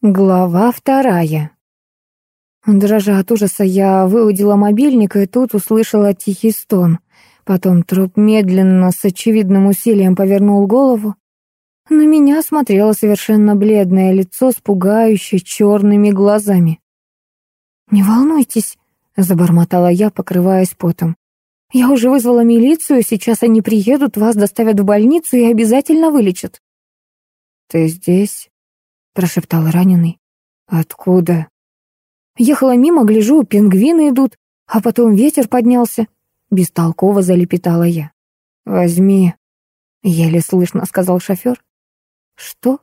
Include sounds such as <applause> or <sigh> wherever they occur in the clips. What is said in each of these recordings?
Глава вторая. Дрожа от ужаса, я выудила мобильник и тут услышала тихий стон. Потом труп медленно, с очевидным усилием повернул голову. На меня смотрело совершенно бледное лицо с пугающе черными глазами. «Не волнуйтесь», — забормотала я, покрываясь потом. «Я уже вызвала милицию, сейчас они приедут, вас доставят в больницу и обязательно вылечат». «Ты здесь?» Прошептал раненый. «Откуда?» Ехала мимо, гляжу, пингвины идут, а потом ветер поднялся. Бестолково залепетала я. «Возьми», — еле слышно сказал шофер. «Что?»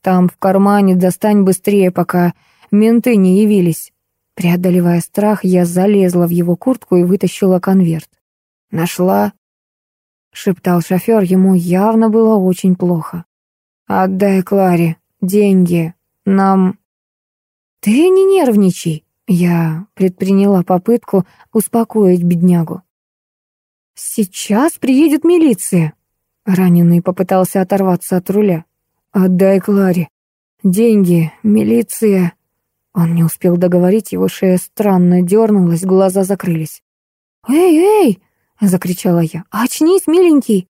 «Там в кармане достань быстрее, пока менты не явились». Преодолевая страх, я залезла в его куртку и вытащила конверт. «Нашла?» — шептал шофер, ему явно было очень плохо. «Отдай Кларе», деньги. Нам...» «Ты не нервничай», — я предприняла попытку успокоить беднягу. «Сейчас приедет милиция». Раненый попытался оторваться от руля. «Отдай Кларе. Деньги, милиция...» Он не успел договорить, его шея странно дернулась, глаза закрылись. «Эй, эй!» — закричала я. «Очнись, миленький!»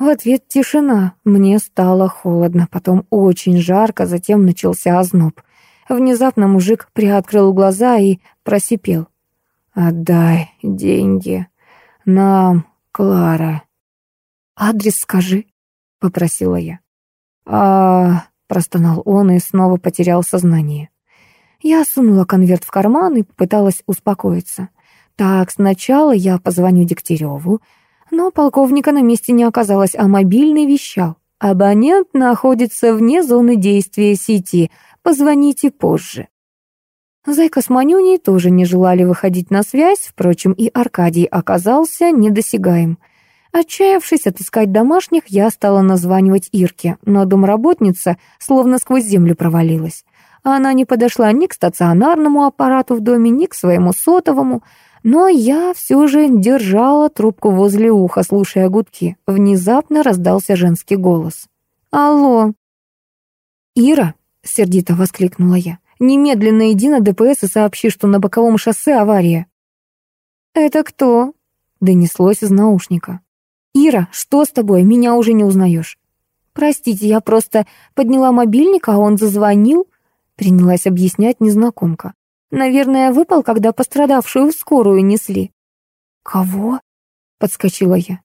В ответ тишина. Мне стало холодно, потом очень жарко, затем начался озноб. Внезапно мужик приоткрыл глаза и просипел. «Отдай деньги. Нам, Клара». «Адрес скажи», — попросила я. а простонал он и снова потерял сознание. Я сунула конверт в карман и попыталась успокоиться. Так, сначала я позвоню Дегтяреву, но полковника на месте не оказалось, а мобильный вещал. Абонент находится вне зоны действия сети. Позвоните позже. Зайка с Манюней тоже не желали выходить на связь, впрочем, и Аркадий оказался недосягаем. Отчаявшись отыскать домашних, я стала названивать Ирке, но домработница словно сквозь землю провалилась. Она не подошла ни к стационарному аппарату в доме, ни к своему сотовому, но я все же держала трубку возле уха, слушая гудки. Внезапно раздался женский голос. «Алло!» «Ира!» — сердито воскликнула я. «Немедленно иди на ДПС и сообщи, что на боковом шоссе авария». «Это кто?» — донеслось из наушника. «Ира, что с тобой? Меня уже не узнаешь». «Простите, я просто подняла мобильник, а он зазвонил», — принялась объяснять незнакомка. Наверное, выпал, когда пострадавшую в скорую несли. Кого? Подскочила я.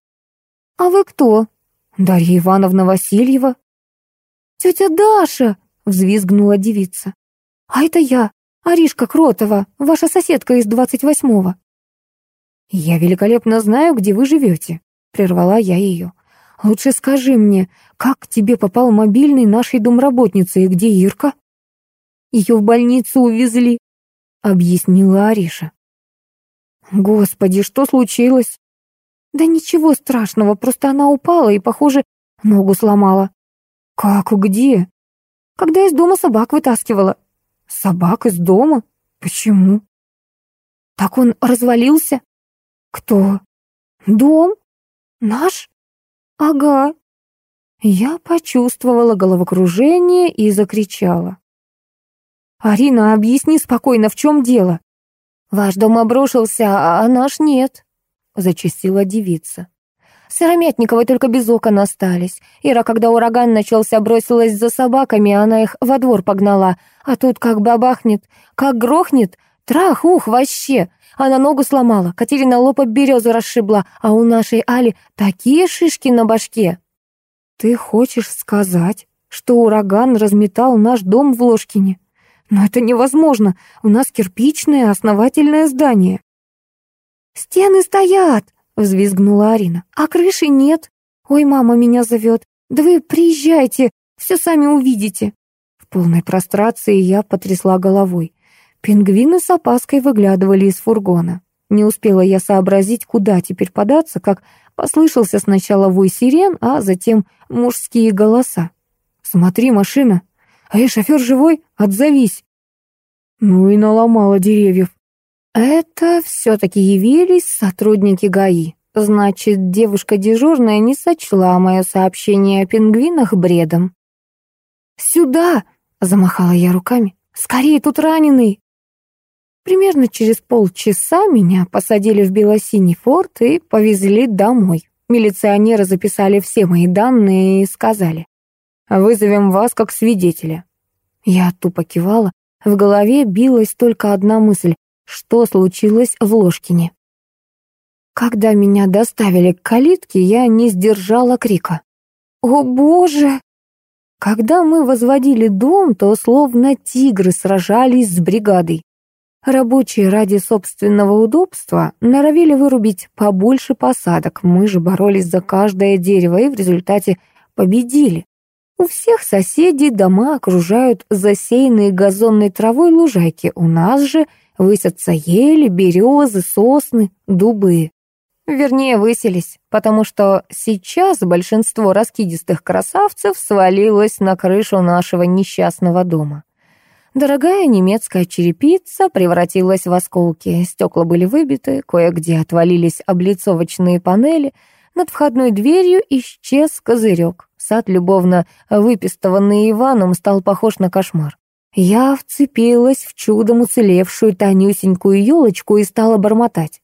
А вы кто? Дарья Ивановна Васильева. Тетя Даша! Взвизгнула девица. А это я, Аришка Кротова, ваша соседка из двадцать восьмого. Я великолепно знаю, где вы живете, прервала я ее. Лучше скажи мне, как к тебе попал мобильный нашей домработницы и где Ирка? Ее в больницу увезли, объяснила Ариша. Господи, что случилось? Да ничего страшного, просто она упала и, похоже, ногу сломала. Как, где? Когда из дома собак вытаскивала. Собак из дома? Почему? Так он развалился? Кто? Дом? Наш? Ага. Я почувствовала головокружение и закричала. «Арина, объясни спокойно, в чем дело?» «Ваш дом обрушился, а наш нет», — зачастила девица. Сыромятниковой только без окон остались. Ира, когда ураган начался, бросилась за собаками, она их во двор погнала. А тут как бабахнет, как грохнет, трах, ух, вообще. Она ногу сломала, Катерина об березу расшибла, а у нашей Али такие шишки на башке. Ты хочешь сказать, что ураган разметал наш дом в Ложкине? Но это невозможно. У нас кирпичное основательное здание. «Стены стоят!» — взвизгнула Арина. «А крыши нет. Ой, мама меня зовет. Да вы приезжайте, все сами увидите». В полной прострации я потрясла головой. Пингвины с опаской выглядывали из фургона. Не успела я сообразить, куда теперь податься, как послышался сначала вой сирен, а затем мужские голоса. «Смотри, машина!» «Эй, шофер живой? Отзовись!» Ну и наломала деревьев. Это все-таки явились сотрудники ГАИ. Значит, девушка дежурная не сочла мое сообщение о пингвинах бредом. «Сюда!» — Замахала я руками. «Скорее, тут раненый!» Примерно через полчаса меня посадили в белосиний форт и повезли домой. Милиционеры записали все мои данные и сказали, «Вызовем вас как свидетеля». Я тупо кивала. В голове билась только одна мысль, что случилось в Ложкине. Когда меня доставили к калитке, я не сдержала крика. «О, Боже!» Когда мы возводили дом, то словно тигры сражались с бригадой. Рабочие ради собственного удобства норовили вырубить побольше посадок, мы же боролись за каждое дерево и в результате победили. У всех соседей дома окружают засеянные газонной травой лужайки, у нас же высятся ели, березы, сосны, дубы. Вернее, выселись, потому что сейчас большинство раскидистых красавцев свалилось на крышу нашего несчастного дома. Дорогая немецкая черепица превратилась в осколки, стекла были выбиты, кое-где отвалились облицовочные панели, над входной дверью исчез козырек. Сад, любовно выпистованный Иваном, стал похож на кошмар. Я вцепилась в чудом уцелевшую тонюсенькую елочку и стала бормотать.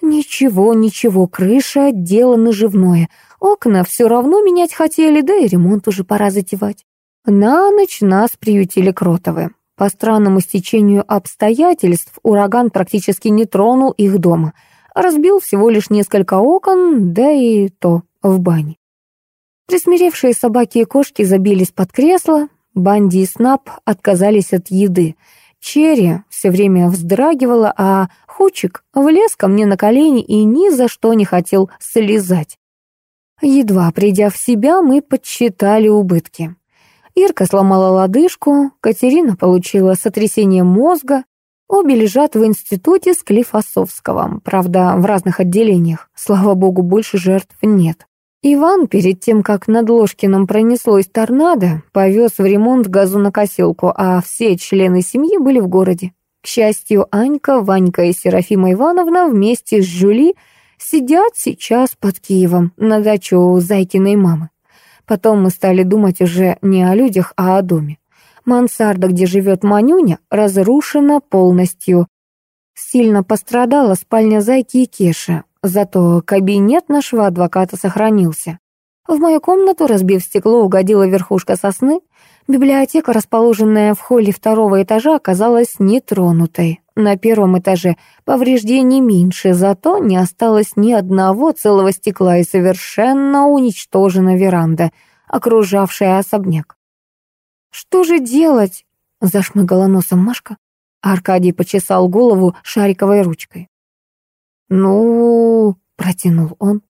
Ничего, ничего, крыша — дело наживное. Окна все равно менять хотели, да и ремонт уже пора затевать. На ночь нас приютили Кротовы. По странному стечению обстоятельств ураган практически не тронул их дома. Разбил всего лишь несколько окон, да и то в бане. Присмиревшие собаки и кошки забились под кресло, Банди и Снап отказались от еды. Черри все время вздрагивала, а Хучик влез ко мне на колени и ни за что не хотел слезать. Едва придя в себя, мы подсчитали убытки. Ирка сломала лодыжку, Катерина получила сотрясение мозга. Обе лежат в институте Склифосовского, правда, в разных отделениях. Слава богу, больше жертв нет. Иван, перед тем, как над Ложкиным пронеслось торнадо, повез в ремонт газонокосилку, а все члены семьи были в городе. К счастью, Анька, Ванька и Серафима Ивановна вместе с Жюли сидят сейчас под Киевом на даче у Зайкиной мамы. Потом мы стали думать уже не о людях, а о доме. Мансарда, где живет Манюня, разрушена полностью. Сильно пострадала спальня Зайки и Кеши, зато кабинет нашего адвоката сохранился. В мою комнату, разбив стекло, угодила верхушка сосны. Библиотека, расположенная в холле второго этажа, оказалась нетронутой. На первом этаже повреждений меньше, зато не осталось ни одного целого стекла и совершенно уничтожена веранда, окружавшая особняк. «Что же делать?» — зашмыгала носом Машка. Аркадий почесал голову шариковой ручкой. «Ну...» — протянул он.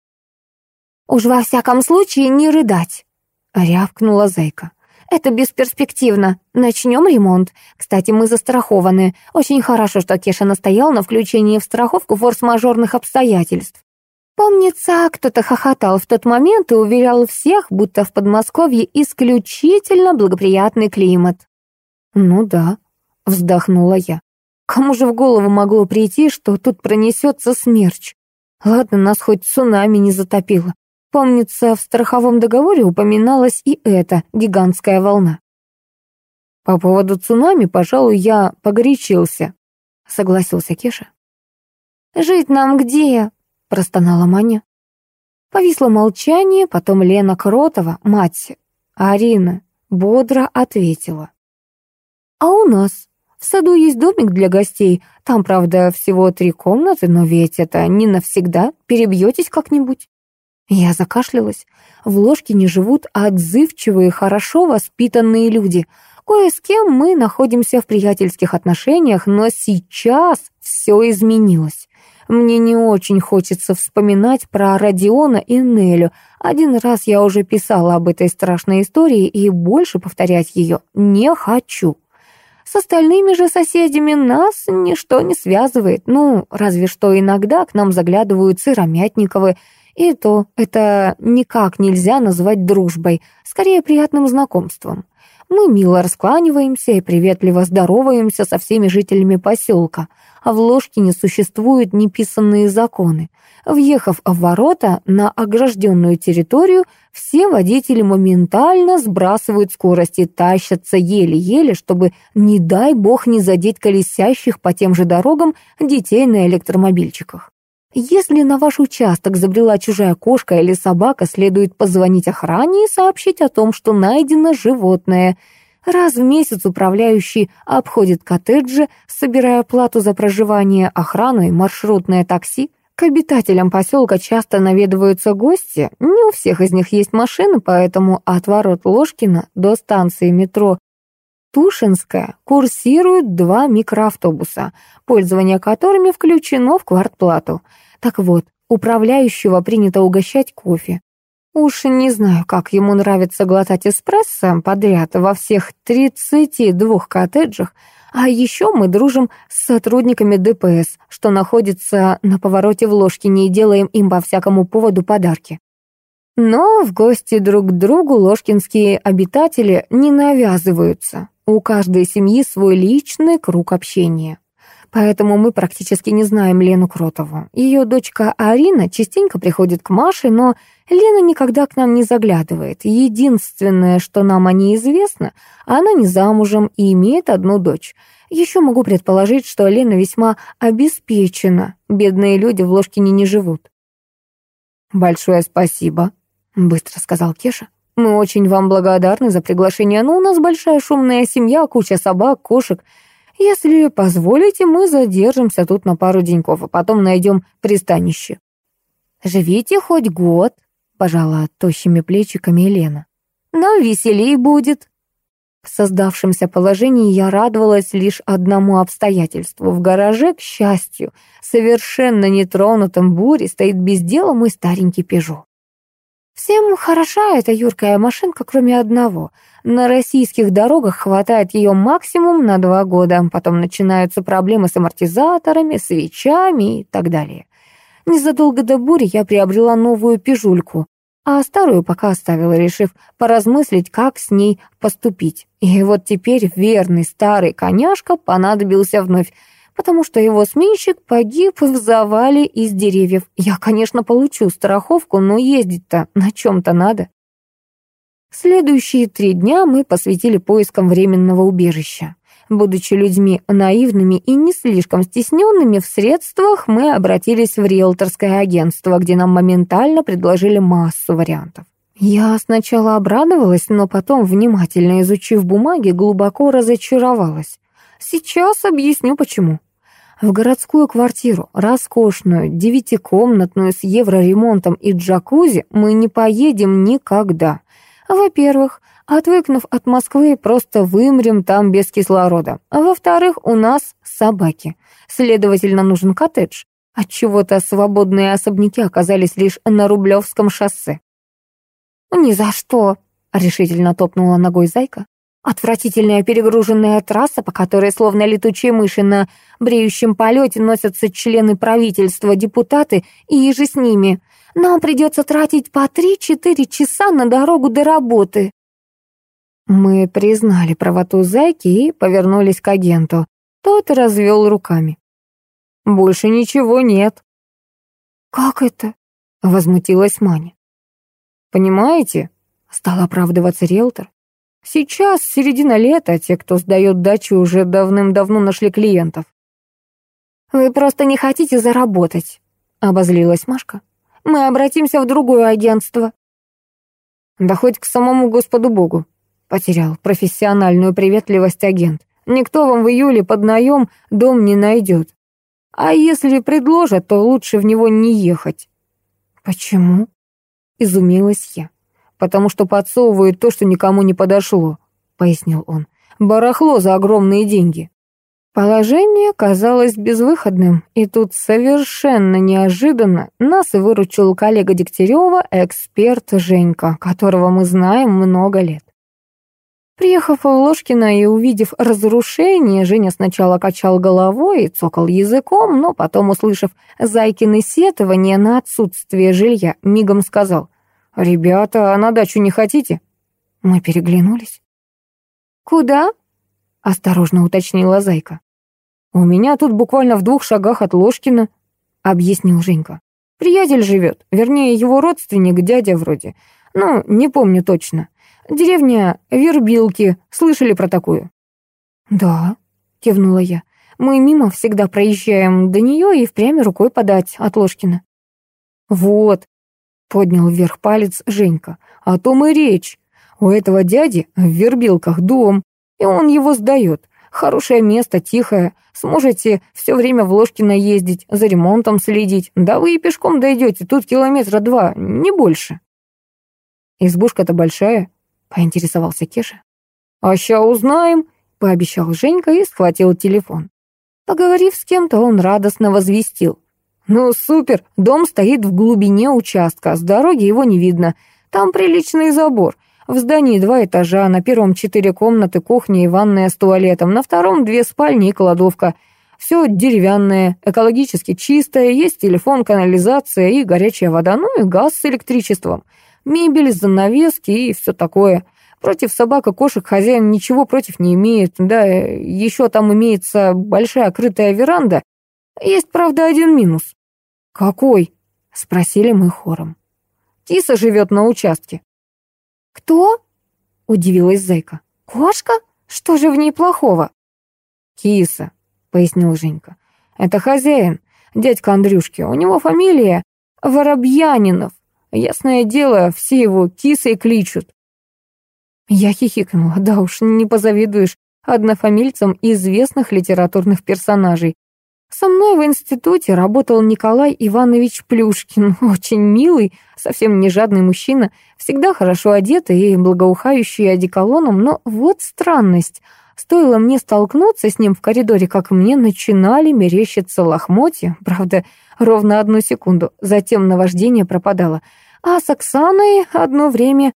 «Уж во всяком случае не рыдать», — рявкнула зайка. «Это бесперспективно. Начнем ремонт. Кстати, мы застрахованы. Очень хорошо, что Кеша настоял на включении в страховку форс-мажорных обстоятельств. Помнится, кто-то хохотал в тот момент и уверял всех, будто в Подмосковье исключительно благоприятный климат. «Ну да», — вздохнула я. «Кому же в голову могло прийти, что тут пронесется смерч? Ладно, нас хоть цунами не затопило. Помнится, в страховом договоре упоминалась и эта гигантская волна. По поводу цунами, пожалуй, я погорячился, согласился Кеша. «Жить нам где?» — простонала Маня. Повисло молчание, потом Лена Кротова, мать Арина, бодро ответила. «А у нас? В саду есть домик для гостей. Там, правда, всего три комнаты, но ведь это не навсегда. Перебьетесь как-нибудь». Я закашлялась. В ложке не живут отзывчивые, хорошо воспитанные люди. Кое с кем мы находимся в приятельских отношениях, но сейчас все изменилось. Мне не очень хочется вспоминать про Родиона и Нелю. Один раз я уже писала об этой страшной истории и больше повторять ее не хочу. С остальными же соседями нас ничто не связывает. Ну, разве что иногда к нам заглядывают Сыромятниковы, и то это никак нельзя назвать дружбой, скорее приятным знакомством. Мы мило раскланиваемся и приветливо здороваемся со всеми жителями поселка, а в Ложкине существуют неписанные законы. Въехав в ворота на огражденную территорию, все водители моментально сбрасывают скорость и тащатся еле-еле, чтобы, не дай бог, не задеть колесящих по тем же дорогам детей на электромобильчиках. Если на ваш участок забрела чужая кошка или собака, следует позвонить охране и сообщить о том, что найдено животное. Раз в месяц управляющий обходит коттеджи, собирая плату за проживание, охрану и маршрутное такси. К обитателям поселка часто наведываются гости, не у всех из них есть машины, поэтому от ворот Ложкина до станции метро Тушинская курсируют два микроавтобуса, пользование которыми включено в квартплату. Так вот, управляющего принято угощать кофе. Уж не знаю, как ему нравится глотать эспрессо подряд во всех 32 коттеджах, а еще мы дружим с сотрудниками ДПС, что находится на повороте в Ложкине и делаем им по всякому поводу подарки. Но в гости друг к другу ложкинские обитатели не навязываются. У каждой семьи свой личный круг общения. Поэтому мы практически не знаем Лену Кротову. Ее дочка Арина частенько приходит к Маше, но Лена никогда к нам не заглядывает. Единственное, что нам о ней известно, она не замужем и имеет одну дочь. Еще могу предположить, что Лена весьма обеспечена. Бедные люди в Ложкине не живут. «Большое спасибо», — быстро сказал Кеша. «Мы очень вам благодарны за приглашение, но у нас большая шумная семья, куча собак, кошек». Если позволите, мы задержимся тут на пару деньков, а потом найдем пристанище. Живите хоть год, пожала тощими плечиками Елена. Нам веселей будет. В создавшемся положении я радовалась лишь одному обстоятельству. В гараже, к счастью, совершенно нетронутом буре стоит без дела мой старенький «Пежо». Всем хороша эта юркая машинка, кроме одного. На российских дорогах хватает ее максимум на два года, потом начинаются проблемы с амортизаторами, свечами и так далее. Незадолго до бури я приобрела новую пижульку, а старую пока оставила, решив поразмыслить, как с ней поступить. И вот теперь верный старый коняшка понадобился вновь, потому что его сменщик погиб в завале из деревьев. Я, конечно, получу страховку, но ездить-то на чем-то надо. Следующие три дня мы посвятили поискам временного убежища. Будучи людьми наивными и не слишком стесненными в средствах, мы обратились в риэлторское агентство, где нам моментально предложили массу вариантов. Я сначала обрадовалась, но потом, внимательно изучив бумаги, глубоко разочаровалась. Сейчас объясню, почему в городскую квартиру, роскошную, девятикомнатную с евроремонтом и джакузи, мы не поедем никогда. Во-первых, отвыкнув от Москвы, просто вымрем там без кислорода. Во-вторых, у нас собаки. Следовательно, нужен коттедж. Отчего-то свободные особняки оказались лишь на Рублевском шоссе. «Ни за что», — решительно топнула ногой зайка. Отвратительная перегруженная трасса, по которой словно летучие мыши на бреющем полете носятся члены правительства, депутаты и же с ними. Нам придется тратить по три-четыре часа на дорогу до работы. Мы признали правоту зайки и повернулись к агенту. Тот развел руками. «Больше ничего нет». «Как это?» — возмутилась Маня. «Понимаете?» — стал оправдываться риэлтор. Сейчас середина лета, те, кто сдает дачу, уже давным-давно нашли клиентов. «Вы просто не хотите заработать», — обозлилась Машка. «Мы обратимся в другое агентство». «Да хоть к самому Господу Богу», — потерял профессиональную приветливость агент. «Никто вам в июле под наем дом не найдет. А если предложат, то лучше в него не ехать». «Почему?» — изумилась я потому что подсовывают то, что никому не подошло», — пояснил он. «Барахло за огромные деньги». Положение казалось безвыходным, и тут совершенно неожиданно нас выручил коллега Дегтярева, эксперт Женька, которого мы знаем много лет. Приехав в Ложкино и увидев разрушение, Женя сначала качал головой и цокал языком, но потом, услышав Зайкины сетования на отсутствие жилья, мигом сказал — «Ребята, а на дачу не хотите?» Мы переглянулись. «Куда?» — осторожно уточнила Зайка. «У меня тут буквально в двух шагах от Ложкина», — объяснил Женька. «Приятель живет, вернее, его родственник, дядя вроде. Ну, не помню точно. Деревня Вербилки, слышали про такую?» «Да», — кивнула я. «Мы мимо всегда проезжаем до нее и впрямь рукой подать от Ложкина». «Вот», — поднял вверх палец Женька, — «о том и речь. У этого дяди в Вербилках дом, и он его сдает. Хорошее место, тихое. Сможете все время в Ложкино ездить, за ремонтом следить. Да вы и пешком дойдете, тут километра два, не больше». «Избушка-то большая?» — поинтересовался Кеша. «А ща узнаем», — пообещал Женька и схватил телефон. Поговорив с кем-то, он радостно возвестил. «Ну, супер, дом стоит в глубине участка, с дороги его не видно. Там приличный забор. В здании два этажа, на первом четыре комнаты, кухня и ванная с туалетом, на втором две спальни и кладовка. Все деревянное, экологически чистое, есть телефон, канализация и горячая вода, ну и газ с электричеством, мебель, занавески и все такое. Против собак и кошек хозяин ничего против не имеет, да, еще там имеется большая крытая веранда. Есть, правда, один минус. «Какой?» — спросили мы хором. «Киса живет на участке». «Кто?» — удивилась Зайка. «Кошка? Что же в ней плохого?» «Киса», — пояснил Женька. «Это хозяин, дядька Андрюшки. У него фамилия Воробьянинов. Ясное дело, все его кисой кличут». Я хихикнула. Да уж, не позавидуешь однофамильцам известных литературных персонажей. Со мной в институте работал Николай Иванович Плюшкин, <laughs> очень милый, совсем не жадный мужчина, всегда хорошо одетый и благоухающий одеколоном, но вот странность. Стоило мне столкнуться с ним в коридоре, как мне начинали мерещиться лохмотья, <laughs> правда, ровно одну секунду, затем наваждение пропадало. А с Оксаной одно время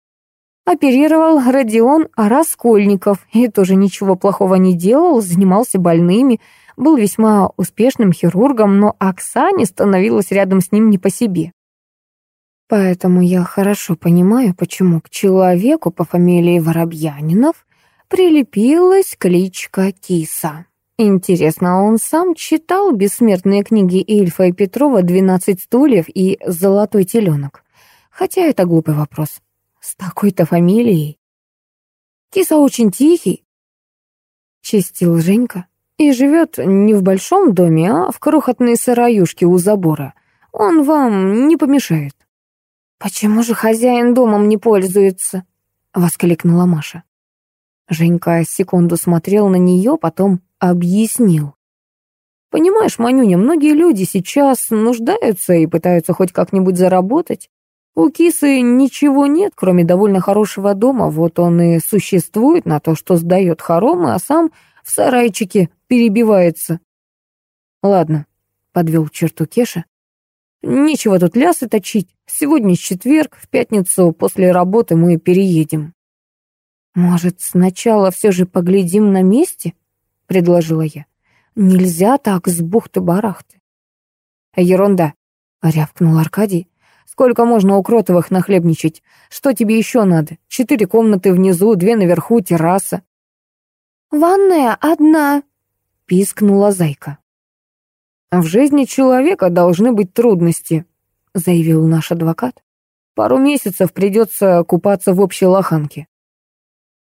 оперировал Родион Раскольников. И тоже ничего плохого не делал, занимался больными, был весьма успешным хирургом, но Оксане становилось рядом с ним не по себе. Поэтому я хорошо понимаю, почему к человеку по фамилии Воробьянинов прилепилась кличка Киса. Интересно, он сам читал бессмертные книги Ильфа и Петрова «Двенадцать стульев» и «Золотой теленок»? Хотя это глупый вопрос. С такой-то фамилией. Киса очень тихий, чистил Женька. И живет не в большом доме, а в крохотной сыроюшке у забора. Он вам не помешает». «Почему же хозяин домом не пользуется?» — воскликнула Маша. Женька секунду смотрел на нее, потом объяснил. «Понимаешь, Манюня, многие люди сейчас нуждаются и пытаются хоть как-нибудь заработать. У кисы ничего нет, кроме довольно хорошего дома, вот он и существует на то, что сдает хоромы, а сам в сарайчике перебивается. Ладно, подвел черту Кеша. Нечего тут лясы точить. Сегодня четверг, в пятницу после работы мы переедем. Может, сначала все же поглядим на месте? Предложила я. Нельзя так с бухты-барахты. Ерунда, рявкнул Аркадий. Сколько можно у Кротовых нахлебничать? Что тебе еще надо? Четыре комнаты внизу, две наверху, терраса. «Ванная одна», пискнула зайка. «В жизни человека должны быть трудности», — заявил наш адвокат. «Пару месяцев придется купаться в общей лоханке».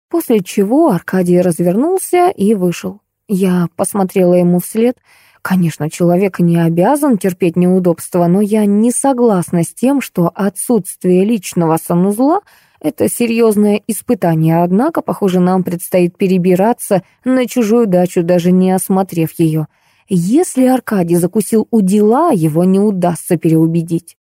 После чего Аркадий развернулся и вышел. Я посмотрела ему вслед. Конечно, человек не обязан терпеть неудобства, но я не согласна с тем, что отсутствие личного санузла — это серьезное испытание, однако, похоже, нам предстоит перебираться на чужую дачу, даже не осмотрев ее. Если Аркадий закусил у дела, его не удастся переубедить.